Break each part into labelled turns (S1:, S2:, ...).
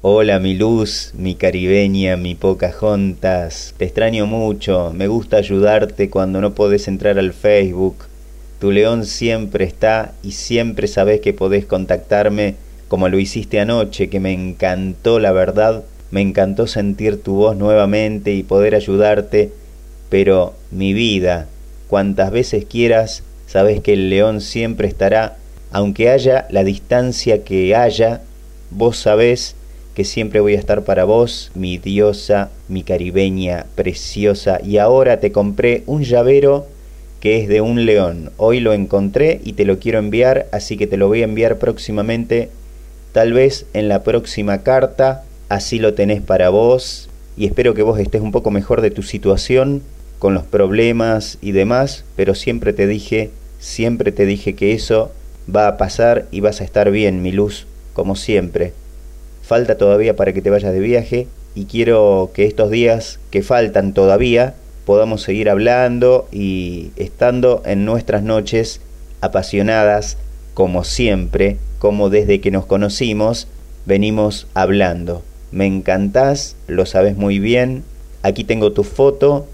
S1: Hola mi luz, mi caribeña, mi Pocahontas, te extraño mucho, me gusta ayudarte cuando no podés entrar al Facebook. Tu león siempre está y siempre sabes que podés contactarme como lo hiciste anoche, que me encantó la verdad, me encantó sentir tu voz nuevamente y poder ayudarte, pero mi vida, cuantas veces quieras, sabes que el león siempre estará, aunque haya la distancia que haya, vos sabés que siempre voy a estar para vos, mi diosa, mi caribeña preciosa. Y ahora te compré un llavero que es de un león. Hoy lo encontré y te lo quiero enviar, así que te lo voy a enviar próximamente, tal vez en la próxima carta. Así lo tenés para vos y espero que vos estés un poco mejor de tu situación con los problemas y demás, pero siempre te dije, siempre te dije que eso va a pasar y vas a estar bien, mi luz, como siempre falta todavía para que te vayas de viaje y quiero que estos días que faltan todavía podamos seguir hablando y estando en nuestras noches apasionadas como siempre, como desde que nos conocimos venimos hablando. Me encantás, lo sabes muy bien. Aquí tengo tu foto,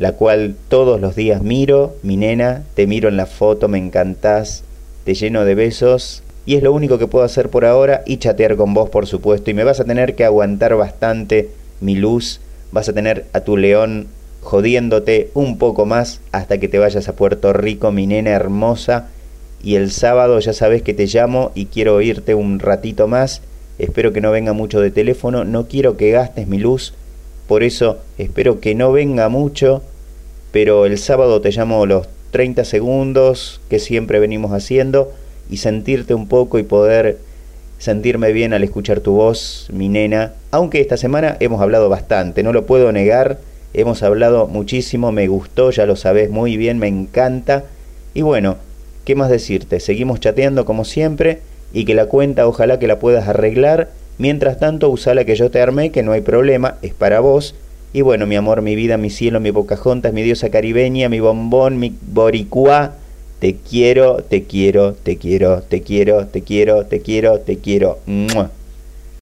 S1: la cual todos los días miro, mi nena, te miro en la foto, me encantás, te lleno de besos y es lo único que puedo hacer por ahora y chatear con vos por supuesto. Y me vas a tener que aguantar bastante mi luz, vas a tener a tu león jodiéndote un poco más hasta que te vayas a Puerto Rico, mi nena hermosa, y el sábado ya sabes que te llamo y quiero oírte un ratito más, espero que no venga mucho de teléfono, no quiero que gastes mi luz, por eso espero que no venga mucho, pero el sábado te llamo los 30 segundos que siempre venimos haciendo, y sentirte un poco y poder sentirme bien al escuchar tu voz, mi nena. Aunque esta semana hemos hablado bastante, no lo puedo negar, hemos hablado muchísimo, me gustó, ya lo sabes muy bien, me encanta. Y bueno, ¿qué más decirte? Seguimos chateando como siempre y que la cuenta ojalá que la puedas arreglar. Mientras tanto, usa la que yo te armé, que no hay problema, es para vos. Y bueno, mi amor, mi vida, mi cielo, mi Pocahontas, mi diosa caribeña, mi bombón, mi boricua te quiero, te quiero, te quiero, te quiero, te quiero, te quiero, te quiero.